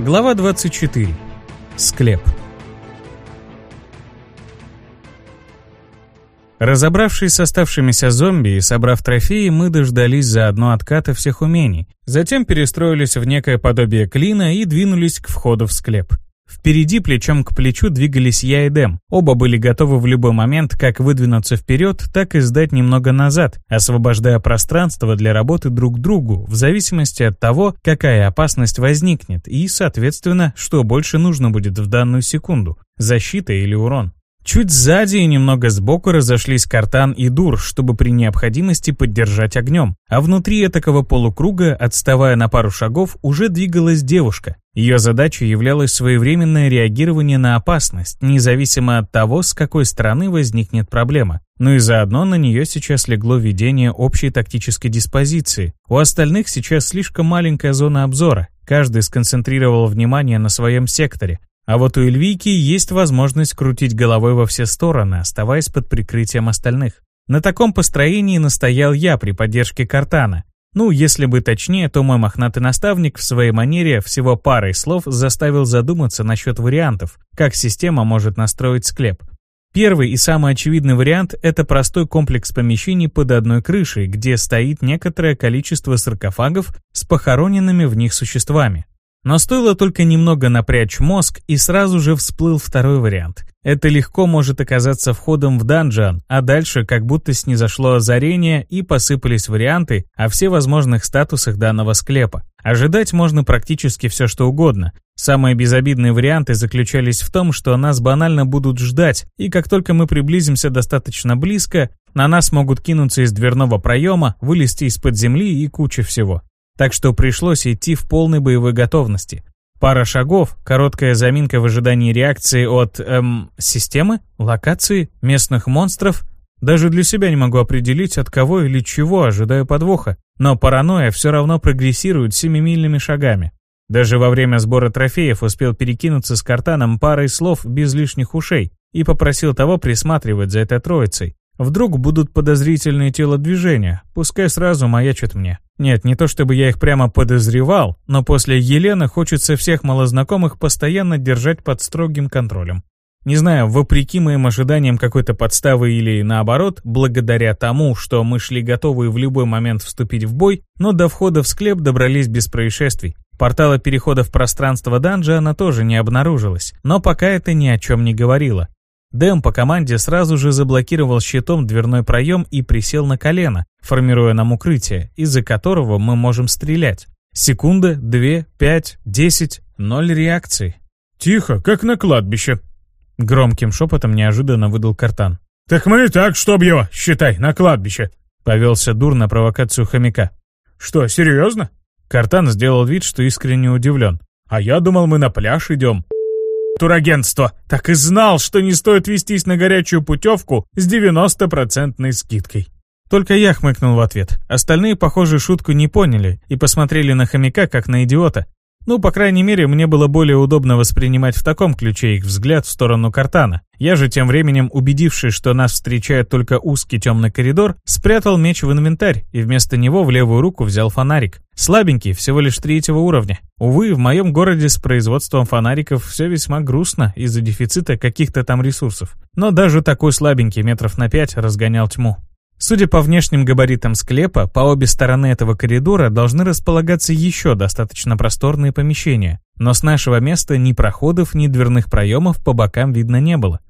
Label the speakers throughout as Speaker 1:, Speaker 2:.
Speaker 1: Глава 24. Склеп. Разобравшись с оставшимися зомби и собрав трофеи, мы дождались заодно отката всех умений. Затем перестроились в некое подобие клина и двинулись к входу в склеп. Впереди плечом к плечу двигались я и Дэм. Оба были готовы в любой момент как выдвинуться вперед, так и сдать немного назад, освобождая пространство для работы друг другу, в зависимости от того, какая опасность возникнет и, соответственно, что больше нужно будет в данную секунду – защита или урон. Чуть сзади и немного сбоку разошлись Картан и Дур, чтобы при необходимости поддержать огнем. А внутри этакого полукруга, отставая на пару шагов, уже двигалась девушка. Ее задачей являлось своевременное реагирование на опасность, независимо от того, с какой стороны возникнет проблема. Ну и заодно на нее сейчас легло ведение общей тактической диспозиции. У остальных сейчас слишком маленькая зона обзора. Каждый сконцентрировал внимание на своем секторе, а вот у Эльвийки есть возможность крутить головой во все стороны, оставаясь под прикрытием остальных. На таком построении настоял я при поддержке Картана. Ну, если бы точнее, то мой мохнатый наставник в своей манере всего парой слов заставил задуматься насчет вариантов, как система может настроить склеп. Первый и самый очевидный вариант – это простой комплекс помещений под одной крышей, где стоит некоторое количество саркофагов с похороненными в них существами. Но стоило только немного напрячь мозг, и сразу же всплыл второй вариант. Это легко может оказаться входом в данжан, а дальше как будто снизошло озарение и посыпались варианты о всевозможных статусах данного склепа. Ожидать можно практически все что угодно. Самые безобидные варианты заключались в том, что нас банально будут ждать, и как только мы приблизимся достаточно близко, на нас могут кинуться из дверного проема, вылезти из-под земли и куча всего так что пришлось идти в полной боевой готовности. Пара шагов, короткая заминка в ожидании реакции от, эм, системы, локации, местных монстров. Даже для себя не могу определить, от кого или чего ожидаю подвоха, но паранойя все равно прогрессирует семимильными шагами. Даже во время сбора трофеев успел перекинуться с картаном парой слов без лишних ушей и попросил того присматривать за этой троицей. Вдруг будут подозрительные телодвижения, пускай сразу маячат мне. Нет, не то чтобы я их прямо подозревал, но после Елены хочется всех малознакомых постоянно держать под строгим контролем. Не знаю, вопреки моим ожиданиям какой-то подставы или наоборот, благодаря тому, что мы шли готовые в любой момент вступить в бой, но до входа в склеп добрались без происшествий. Портала перехода в пространство данжа она тоже не обнаружилась, но пока это ни о чем не говорило. Дэм по команде сразу же заблокировал щитом дверной проем и присел на колено, формируя нам укрытие, из-за которого мы можем стрелять. Секунда, две, пять, десять, ноль реакции.
Speaker 2: «Тихо, как на кладбище», —
Speaker 1: громким шепотом неожиданно выдал Картан.
Speaker 2: «Так мы и так, чтоб его, считай, на кладбище», —
Speaker 1: повелся Дур на провокацию хомяка.
Speaker 2: «Что, серьезно?»
Speaker 1: Картан сделал вид, что искренне удивлен.
Speaker 2: «А я думал, мы на пляж идем» турагентство. Так и знал, что не стоит вестись на горячую путевку с 90% скидкой.
Speaker 1: Только я хмыкнул в ответ. Остальные, похоже, шутку не поняли и посмотрели на хомяка, как на идиота. Ну, по крайней мере, мне было более удобно воспринимать в таком ключе их взгляд в сторону картана. Я же тем временем, убедившись, что нас встречает только узкий темный коридор, спрятал меч в инвентарь и вместо него в левую руку взял фонарик. Слабенький, всего лишь третьего уровня. Увы, в моем городе с производством фонариков все весьма грустно из-за дефицита каких-то там ресурсов. Но даже такой слабенький метров на пять разгонял тьму. Судя по внешним габаритам склепа, по обе стороны этого коридора должны располагаться еще достаточно просторные помещения, но с нашего места ни проходов, ни дверных проемов по бокам видно не было.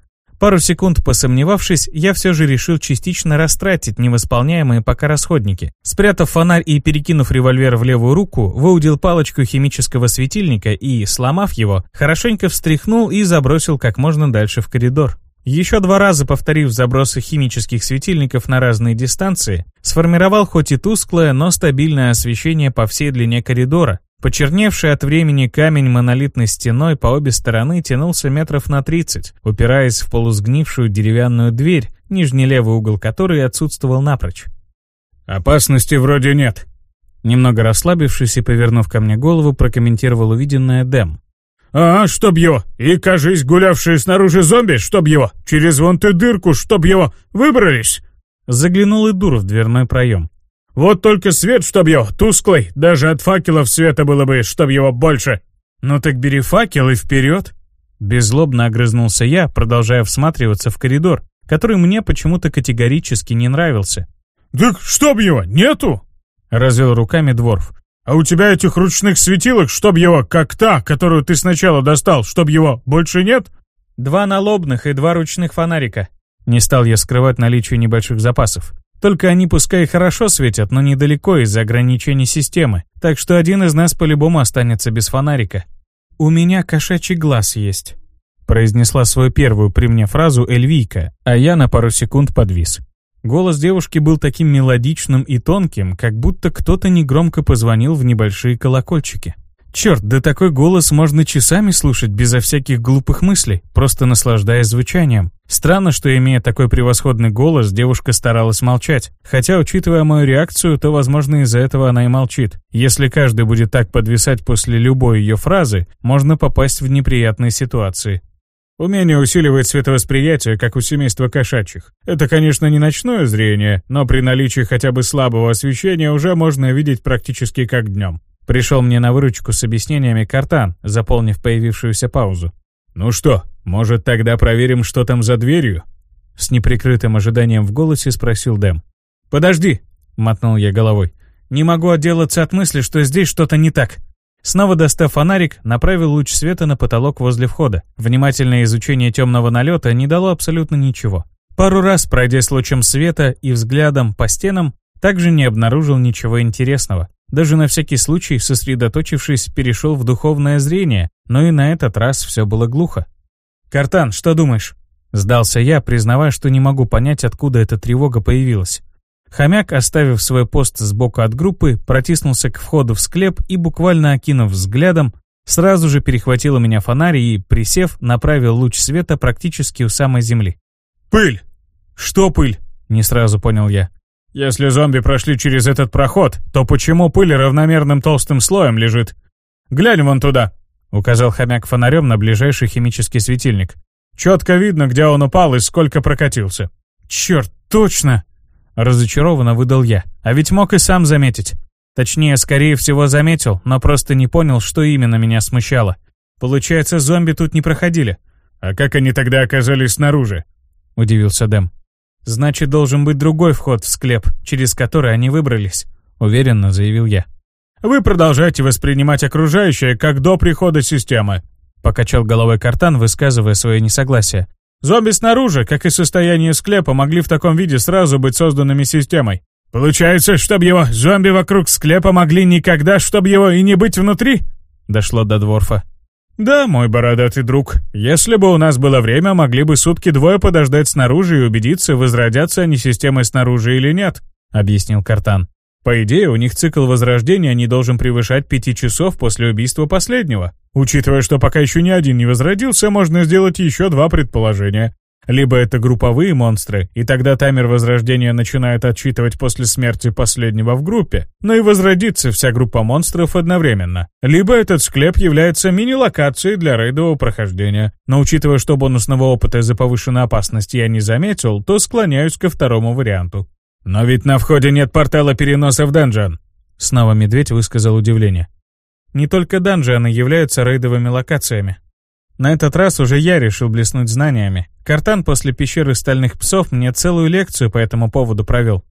Speaker 1: Пару секунд посомневавшись, я все же решил частично растратить невосполняемые пока расходники. Спрятав фонарь и перекинув револьвер в левую руку, выудил палочку химического светильника и, сломав его, хорошенько встряхнул и забросил как можно дальше в коридор. Еще два раза повторив забросы химических светильников на разные дистанции, сформировал хоть и тусклое, но стабильное освещение по всей длине коридора. Почерневший от времени камень монолитной стеной по обе стороны тянулся метров на 30, упираясь в полусгнившую деревянную дверь, нижний левый угол которой отсутствовал напрочь.
Speaker 2: «Опасности вроде нет»,
Speaker 1: Немного расслабившись и повернув ко мне голову, прокомментировал увиденное Дэм.
Speaker 2: «А, чтоб его! И, кажись, гулявшие снаружи зомби, чтоб его! Через вон ты дырку, чтоб его! Выбрались!»
Speaker 1: Заглянул и дур в дверной проем.
Speaker 2: «Вот только свет, чтоб его, тусклый, даже от факелов света было бы, чтоб его больше!» «Ну так бери факел и вперед!»
Speaker 1: Беззлобно огрызнулся я, продолжая всматриваться в коридор, который мне почему-то категорически не нравился.
Speaker 2: «Так чтоб его, нету?» — развел руками Дворф. «А у тебя этих ручных светилок, чтоб его, как та, которую ты сначала достал, чтоб его больше нет?»
Speaker 1: «Два налобных и два ручных фонарика». Не стал я скрывать наличие небольших запасов. Только они пускай хорошо светят, но недалеко из-за ограничений системы, так что один из нас по-любому останется без фонарика. «У меня кошачий глаз есть», — произнесла свою первую при мне фразу Эльвийка, а я на пару секунд подвис. Голос девушки был таким мелодичным и тонким, как будто кто-то негромко позвонил в небольшие колокольчики. Черт, да такой голос можно часами слушать безо всяких глупых мыслей, просто наслаждаясь звучанием. Странно, что, имея такой превосходный голос, девушка старалась молчать. Хотя, учитывая мою реакцию, то, возможно, из-за этого она и молчит. Если каждый будет так подвисать после любой ее фразы, можно попасть в неприятные ситуации. Умение усиливает световосприятие, как у семейства кошачьих. Это, конечно, не ночное зрение, но при наличии хотя бы слабого освещения уже можно видеть практически как днем. Пришел мне на выручку с объяснениями Картан, заполнив появившуюся паузу. «Ну что, может, тогда проверим, что там за дверью?» С неприкрытым ожиданием в голосе спросил Дэм. «Подожди!» — мотнул я головой. «Не могу отделаться от мысли, что здесь что-то не так. Снова достав фонарик, направил луч света на потолок возле входа. Внимательное изучение темного налета не дало абсолютно ничего. Пару раз, пройдя с лучом света и взглядом по стенам, также не обнаружил ничего интересного. Даже на всякий случай, сосредоточившись, перешел в духовное зрение, но и на этот раз все было глухо. «Картан, что думаешь?» Сдался я, признавая, что не могу понять, откуда эта тревога появилась. Хомяк, оставив свой пост сбоку от группы, протиснулся к входу в склеп и, буквально окинув взглядом, сразу же перехватил у меня фонарь и, присев, направил луч света практически у самой земли.
Speaker 2: «Пыль!»
Speaker 1: «Что пыль?» — не сразу понял я.
Speaker 2: «Если зомби прошли через этот проход, то почему пыль равномерным толстым слоем лежит? Глянь вон туда!» — указал хомяк фонарем на ближайший химический светильник. «Четко видно, где он упал и сколько прокатился».
Speaker 1: «Черт, точно!» Разочарованно выдал я, а ведь мог и сам заметить. Точнее, скорее всего, заметил, но просто не понял, что именно меня смущало. Получается, зомби тут не проходили.
Speaker 2: «А как они тогда оказались снаружи?» — удивился Дэм.
Speaker 1: «Значит, должен быть другой вход в склеп, через который они выбрались», — уверенно заявил я.
Speaker 2: «Вы продолжаете воспринимать окружающее как до прихода системы», — покачал головой Картан, высказывая свое несогласие. Зомби снаружи, как и состояние склепа, могли в таком виде сразу быть созданными системой. Получается, чтобы его зомби вокруг склепа могли никогда, чтобы его и не быть внутри? Дошло до Дворфа. «Да, мой бородатый друг, если бы у нас было время, могли бы сутки-двое подождать снаружи и убедиться, возродятся они системой снаружи или нет», — объяснил Картан. По идее, у них цикл возрождения не должен превышать пяти часов после убийства последнего. Учитывая, что пока еще ни один не возродился, можно сделать еще два предположения. Либо это групповые монстры, и тогда таймер возрождения начинает отсчитывать после смерти последнего в группе, но и возродится вся группа монстров одновременно. Либо этот склеп является мини-локацией для рейдового прохождения. Но учитывая, что бонусного опыта из-за повышенной опасности я не заметил, то склоняюсь ко второму варианту. «Но ведь на входе нет портала переноса в данжен!» Снова медведь высказал удивление.
Speaker 1: «Не только данжены являются рейдовыми локациями. На этот раз уже я решил блеснуть знаниями. Картан после пещеры стальных псов мне целую лекцию по этому поводу провел.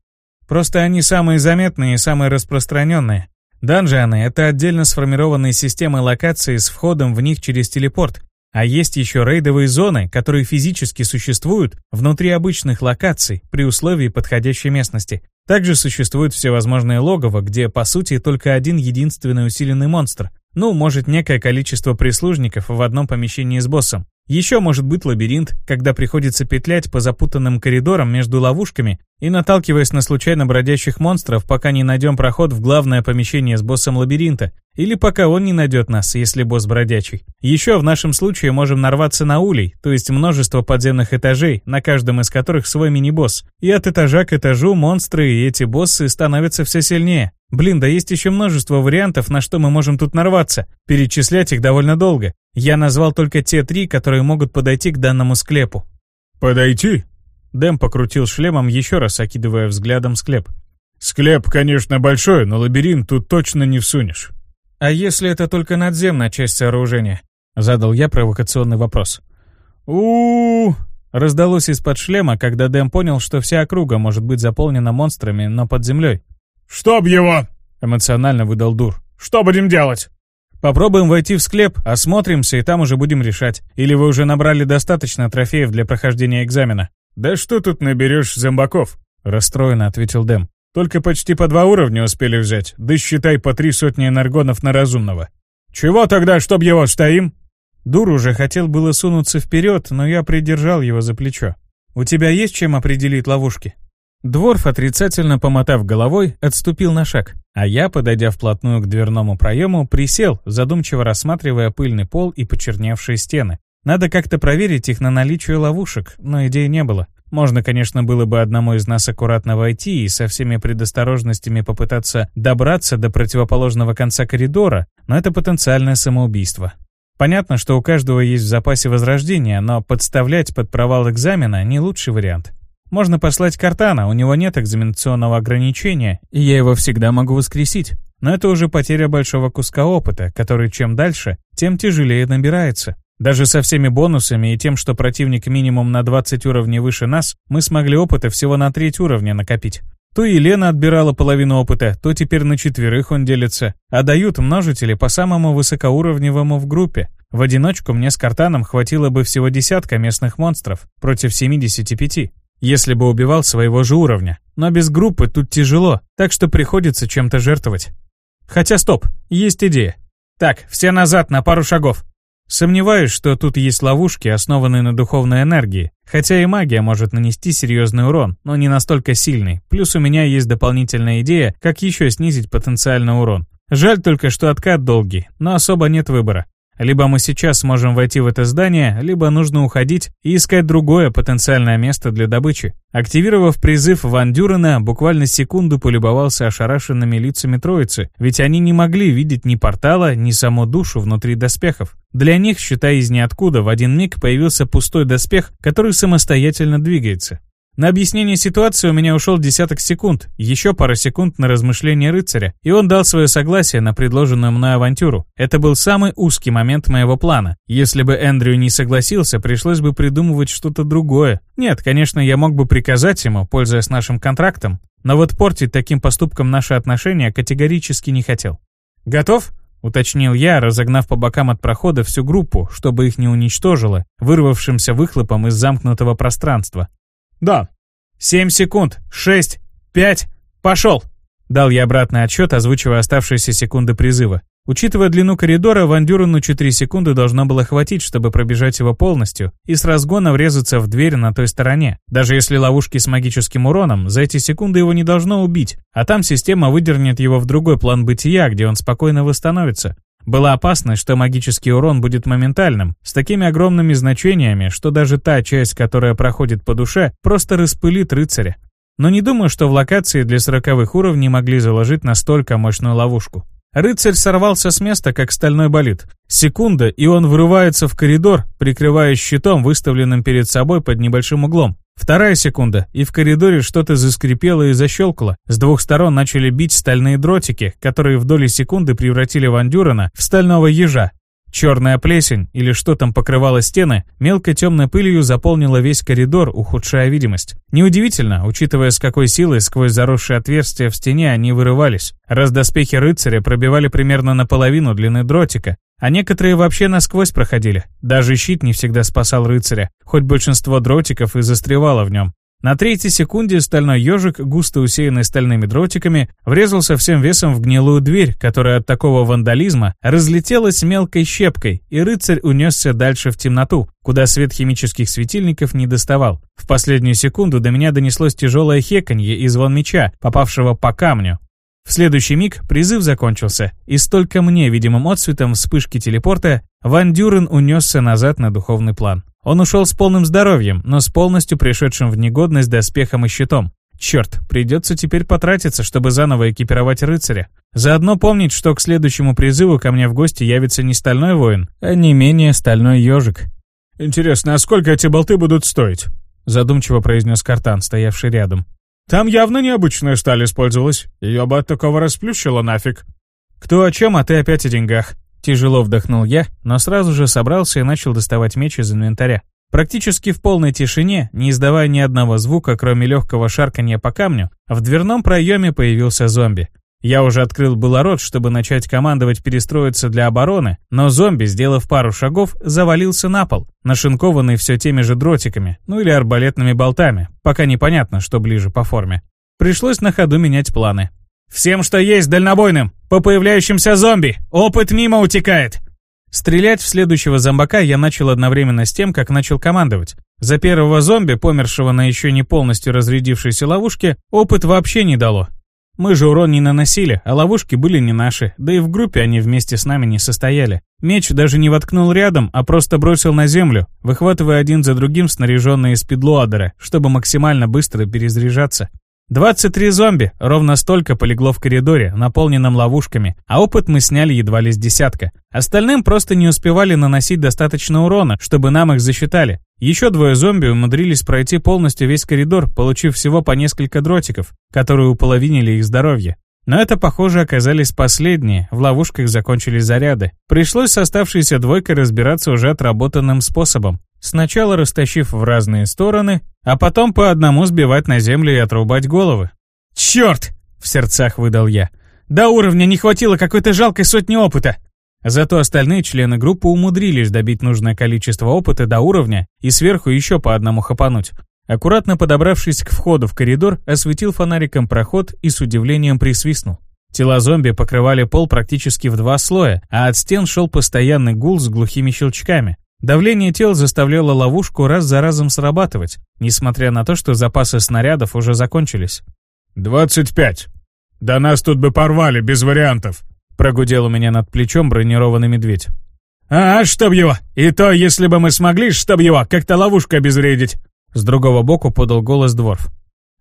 Speaker 1: Просто они самые заметные и самые распространенные. Данжаны — это отдельно сформированные системы локаций с входом в них через телепорт, а есть еще рейдовые зоны, которые физически существуют внутри обычных локаций при условии подходящей местности. Также существуют всевозможные логово, где по сути только один единственный усиленный монстр. Ну, может некое количество прислужников в одном помещении с боссом. Еще может быть лабиринт, когда приходится петлять по запутанным коридорам между ловушками и наталкиваясь на случайно бродящих монстров, пока не найдем проход в главное помещение с боссом лабиринта, или пока он не найдет нас, если босс бродячий. Еще в нашем случае можем нарваться на улей, то есть множество подземных этажей, на каждом из которых свой мини-босс. И от этажа к этажу монстры и эти боссы становятся все сильнее. Блин, да есть еще множество вариантов, на что мы можем тут нарваться. Перечислять их довольно долго. Я назвал только те три, которые могут подойти к данному склепу.
Speaker 2: «Подойти?»
Speaker 1: Дэм покрутил шлемом еще раз, окидывая взглядом склеп.
Speaker 2: «Склеп, конечно, большой, но лабиринт тут точно не всунешь».
Speaker 1: «А если это только надземная часть сооружения?» Задал я провокационный вопрос.
Speaker 2: у, Раздалось из-под шлема, когда Дэм понял, что вся округа может быть заполнена монстрами, но под землей. «Чтоб его!» — эмоционально выдал Дур. «Что будем делать?»
Speaker 1: «Попробуем войти в склеп, осмотримся и там уже будем решать. Или вы уже набрали достаточно трофеев для прохождения экзамена?»
Speaker 2: «Да что тут наберешь зомбаков?»
Speaker 1: — расстроенно ответил Дэм.
Speaker 2: Только почти по два уровня успели взять, да считай по три сотни энергонов на разумного. Чего тогда, чтоб его стоим?
Speaker 1: Дур уже хотел было сунуться вперед, но я придержал его за плечо. «У тебя есть чем определить ловушки?» Дворф, отрицательно помотав головой, отступил на шаг, а я, подойдя вплотную к дверному проему, присел, задумчиво рассматривая пыльный пол и почерневшие стены. Надо как-то проверить их на наличие ловушек, но идей не было. Можно, конечно, было бы одному из нас аккуратно войти и со всеми предосторожностями попытаться добраться до противоположного конца коридора, но это потенциальное самоубийство. Понятно, что у каждого есть в запасе возрождение, но подставлять под провал экзамена не лучший вариант. Можно послать Картана, у него нет экзаменационного ограничения, и я его всегда могу воскресить. Но это уже потеря большого куска опыта, который чем дальше, тем тяжелее набирается. Даже со всеми бонусами и тем, что противник минимум на 20 уровней выше нас, мы смогли опыта всего на треть уровня накопить. То Елена отбирала половину опыта, то теперь на четверых он делится. А дают множители по самому высокоуровневому в группе. В одиночку мне с Картаном хватило бы всего десятка местных монстров против 75, если бы убивал своего же уровня. Но без группы тут тяжело, так что приходится чем-то жертвовать. Хотя стоп, есть идея. Так, все назад на пару шагов. Сомневаюсь, что тут есть ловушки, основанные на духовной энергии, хотя и магия может нанести серьезный урон, но не настолько сильный. Плюс у меня есть дополнительная идея, как еще снизить потенциальный урон. Жаль только, что откат долгий, но особо нет выбора. Либо мы сейчас сможем войти в это здание, либо нужно уходить и искать другое потенциальное место для добычи. Активировав призыв Ван Дюрена, буквально секунду полюбовался ошарашенными лицами троицы, ведь они не могли видеть ни портала, ни саму душу внутри доспехов. Для них, считай из ниоткуда, в один миг появился пустой доспех, который самостоятельно двигается. На объяснение ситуации у меня ушел десяток секунд, еще пара секунд на размышление рыцаря, и он дал свое согласие на предложенную мной авантюру. Это был самый узкий момент моего плана. Если бы Эндрю не согласился, пришлось бы придумывать что-то другое. Нет, конечно, я мог бы приказать ему, пользуясь нашим контрактом, но вот портить таким поступком наши отношения категорически не хотел. «Готов?» — уточнил я, разогнав по бокам от прохода всю группу, чтобы их не уничтожило, вырвавшимся выхлопом из замкнутого пространства.
Speaker 2: «Да».
Speaker 1: «Семь секунд. Шесть. Пять. Пошел!» Дал я обратный отсчет, озвучивая оставшиеся секунды призыва. Учитывая длину коридора, Ван Дюрену 4 секунды должно было хватить, чтобы пробежать его полностью и с разгона врезаться в дверь на той стороне. Даже если ловушки с магическим уроном, за эти секунды его не должно убить, а там система выдернет его в другой план бытия, где он спокойно восстановится. Была опасность, что магический урон будет моментальным, с такими огромными значениями, что даже та часть, которая проходит по душе, просто распылит рыцаря. Но не думаю, что в локации для сороковых уровней могли заложить настолько мощную ловушку. Рыцарь сорвался с места, как стальной болид. Секунда, и он вырывается в коридор, прикрываясь щитом, выставленным перед собой под небольшим углом. Вторая секунда, и в коридоре что-то заскрипело и защелкало. С двух сторон начали бить стальные дротики, которые в доли секунды превратили Ван Дюрена в стального ежа. Черная плесень, или что там покрывало стены, мелкой темной пылью заполнила весь коридор, ухудшая видимость. Неудивительно, учитывая, с какой силой сквозь заросшие отверстия в стене они вырывались. Раз доспехи рыцаря пробивали примерно наполовину длины дротика, а некоторые вообще насквозь проходили. Даже щит не всегда спасал рыцаря, хоть большинство дротиков и застревало в нем. На третьей секунде стальной ежик, густо усеянный стальными дротиками, врезался всем весом в гнилую дверь, которая от такого вандализма разлетелась мелкой щепкой, и рыцарь унесся дальше в темноту, куда свет химических светильников не доставал. В последнюю секунду до меня донеслось тяжелое хеканье и звон меча, попавшего по камню, в следующий миг призыв закончился, и столько мне видимым отсветом вспышки телепорта Ван Дюрен унесся назад на духовный план. Он ушел с полным здоровьем, но с полностью пришедшим в негодность доспехом и щитом. Черт, придется теперь потратиться, чтобы заново экипировать рыцаря. Заодно помнить, что к следующему призыву ко мне в гости явится не стальной воин, а не менее стальной ежик.
Speaker 2: «Интересно, а сколько эти болты будут стоить?»
Speaker 1: Задумчиво произнес Картан, стоявший рядом.
Speaker 2: Там явно необычная сталь использовалась. Ее бы от такого расплющило нафиг.
Speaker 1: «Кто о чем, а ты опять о деньгах». Тяжело вдохнул я, но сразу же собрался и начал доставать меч из инвентаря. Практически в полной тишине, не издавая ни одного звука, кроме легкого шарканья по камню, в дверном проеме появился зомби. Я уже открыл было рот, чтобы начать командовать перестроиться для обороны, но зомби, сделав пару шагов, завалился на пол, нашинкованный все теми же дротиками, ну или арбалетными болтами, пока непонятно, что ближе по форме. Пришлось на ходу менять планы. «Всем, что есть, дальнобойным! По появляющимся зомби! Опыт мимо утекает!» Стрелять в следующего зомбака я начал одновременно с тем, как начал командовать. За первого зомби, помершего на еще не полностью разрядившейся ловушке, опыт вообще не дало. Мы же урон не наносили, а ловушки были не наши, да и в группе они вместе с нами не состояли. Меч даже не воткнул рядом, а просто бросил на землю, выхватывая один за другим снаряженные спидлоадеры, чтобы максимально быстро перезаряжаться. 23 зомби, ровно столько полегло в коридоре, наполненном ловушками, а опыт мы сняли едва ли с десятка. Остальным просто не успевали наносить достаточно урона, чтобы нам их засчитали. Еще двое зомби умудрились пройти полностью весь коридор, получив всего по несколько дротиков, которые уполовинили их здоровье. Но это, похоже, оказались последние, в ловушках закончились заряды. Пришлось с оставшейся двойкой разбираться уже отработанным способом. Сначала растащив в разные стороны, а потом по одному сбивать на землю и отрубать головы. «Черт!» — в сердцах выдал я. «До уровня не хватило какой-то жалкой сотни опыта!» Зато остальные члены группы умудрились добить нужное количество опыта до уровня и сверху еще по одному хапануть. Аккуратно подобравшись к входу в коридор, осветил фонариком проход и с удивлением присвистнул. Тела зомби покрывали пол практически в два слоя, а от стен шел постоянный гул с глухими щелчками. Давление тел заставляло ловушку раз за разом срабатывать, несмотря на то, что запасы снарядов уже закончились.
Speaker 2: «Двадцать пять. Да нас тут бы порвали, без вариантов», прогудел у меня над плечом бронированный медведь.
Speaker 1: «А, чтоб его! И то, если бы мы смогли, чтоб его, как-то ловушку обезвредить!» С другого боку подал голос Дворф.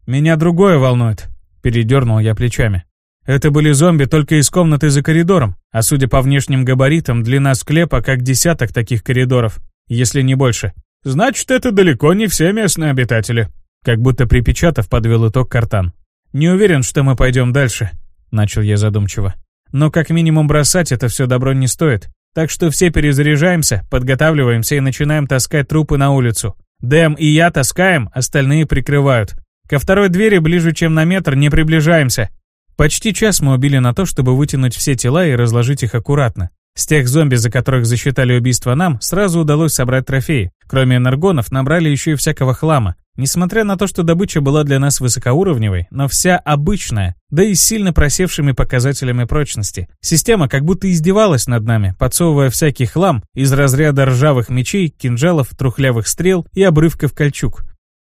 Speaker 1: «Меня другое волнует», — передернул я плечами. Это были зомби только из комнаты за коридором, а судя по внешним габаритам, длина склепа как десяток таких коридоров, если не больше. Значит, это далеко не все местные обитатели. Как будто припечатав, подвел итог картан. «Не уверен, что мы пойдем дальше», — начал я задумчиво. «Но как минимум бросать это все добро не стоит. Так что все перезаряжаемся, подготавливаемся и начинаем таскать трупы на улицу. Дэм и я таскаем, остальные прикрывают. Ко второй двери ближе, чем на метр, не приближаемся. Почти час мы убили на то, чтобы вытянуть все тела и разложить их аккуратно. С тех зомби, за которых засчитали убийство нам, сразу удалось собрать трофеи. Кроме энергонов, набрали еще и всякого хлама. Несмотря на то, что добыча была для нас высокоуровневой, но вся обычная, да и с сильно просевшими показателями прочности. Система как будто издевалась над нами, подсовывая всякий хлам из разряда ржавых мечей, кинжалов, трухлявых стрел и обрывков кольчуг.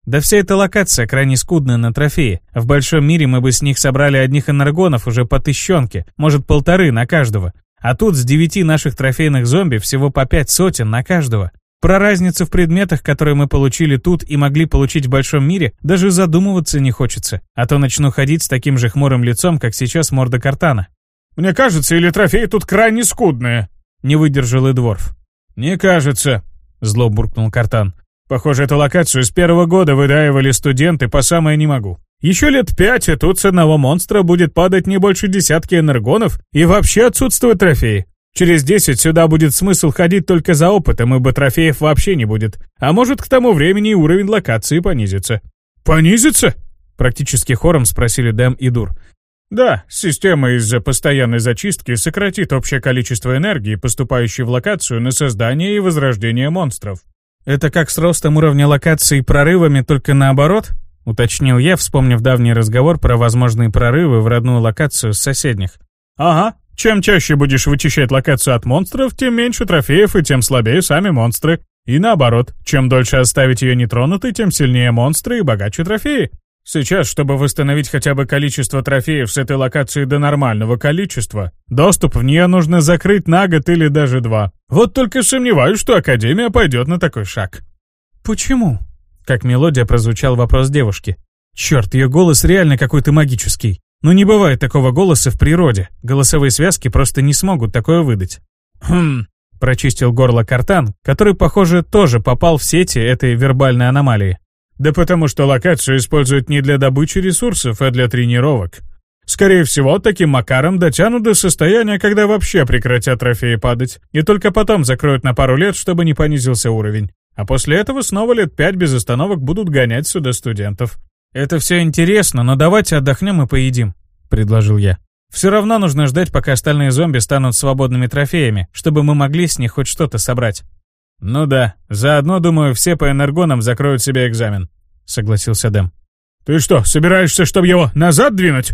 Speaker 1: Да вся эта локация крайне скудная на трофеи. В большом мире мы бы с них собрали одних энергонов уже по тыщенке, может полторы на каждого. А тут с девяти наших трофейных зомби всего по пять сотен на каждого. Про разницу в предметах, которые мы получили тут и могли получить в большом мире, даже задумываться не хочется. А то начну ходить с таким же хмурым лицом, как сейчас морда картана.
Speaker 2: «Мне кажется, или трофеи тут крайне скудные?»
Speaker 1: Не выдержал и Дворф.
Speaker 2: «Не кажется», — зло буркнул картан. Похоже, эту локацию с первого года выдаивали студенты по самое не могу. Еще лет пять, и тут с одного монстра будет падать не больше десятки энергонов и вообще отсутствуют трофеи. Через десять сюда будет смысл ходить только за опытом, ибо трофеев вообще не будет. А может, к тому времени уровень локации понизится. «Понизится?» Практически хором спросили Дэм и Дур. Да, система из-за постоянной зачистки сократит общее количество энергии, поступающей в локацию на создание и возрождение монстров.
Speaker 1: «Это как с ростом уровня локации прорывами, только наоборот?» — уточнил я, вспомнив давний разговор про возможные прорывы в родную локацию с соседних.
Speaker 2: «Ага. Чем чаще будешь вычищать локацию от монстров, тем меньше трофеев и тем слабее сами монстры. И наоборот, чем дольше оставить ее нетронутой, тем сильнее монстры и богаче трофеи. Сейчас, чтобы восстановить хотя бы количество трофеев с этой локации до нормального количества, доступ в нее нужно закрыть на год или даже два. Вот только сомневаюсь, что Академия пойдет на такой шаг.
Speaker 1: «Почему?» Как мелодия прозвучал вопрос девушки. «Черт, ее голос реально какой-то магический. Но не бывает такого голоса в природе. Голосовые связки просто не смогут такое выдать». «Хм...» Прочистил горло картан, который, похоже, тоже попал в сети этой вербальной аномалии.
Speaker 2: Да потому что локацию используют не для добычи ресурсов, а для тренировок. Скорее всего, таким макаром дотянут до состояния, когда вообще прекратят трофеи падать, и только потом закроют на пару лет, чтобы не понизился уровень. А после этого снова лет пять без остановок будут гонять сюда студентов.
Speaker 1: «Это все интересно, но давайте отдохнем и поедим», — предложил я. «Все равно нужно ждать, пока остальные зомби станут свободными трофеями, чтобы мы могли с них хоть что-то собрать».
Speaker 2: «Ну да, заодно, думаю, все по энергонам закроют себе экзамен», — согласился Дэм. «Ты что, собираешься, чтобы его назад двинуть?»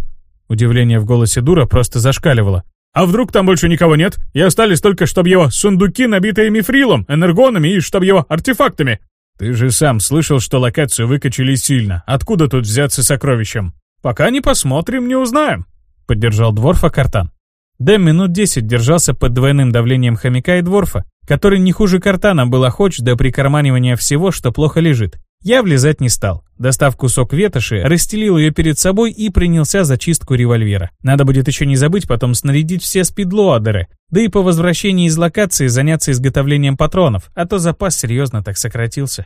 Speaker 2: Удивление в голосе Дура просто зашкаливало. «А вдруг там больше никого нет, и остались только, чтобы его сундуки, набитые мифрилом, энергонами и чтобы его артефактами?» «Ты же сам слышал, что локацию выкачали сильно. Откуда тут взяться сокровищем?» «Пока не посмотрим, не узнаем», — поддержал Дворфа Картан.
Speaker 1: Дэм минут десять держался под двойным давлением хомяка и Дворфа, который не хуже Картана был охоч до прикарманивания всего, что плохо лежит. Я влезать не стал. Достав кусок ветоши, расстелил ее перед собой и принялся за чистку револьвера. Надо будет еще не забыть потом снарядить все спидлоадеры, да и по возвращении из локации заняться изготовлением патронов, а то запас серьезно так сократился.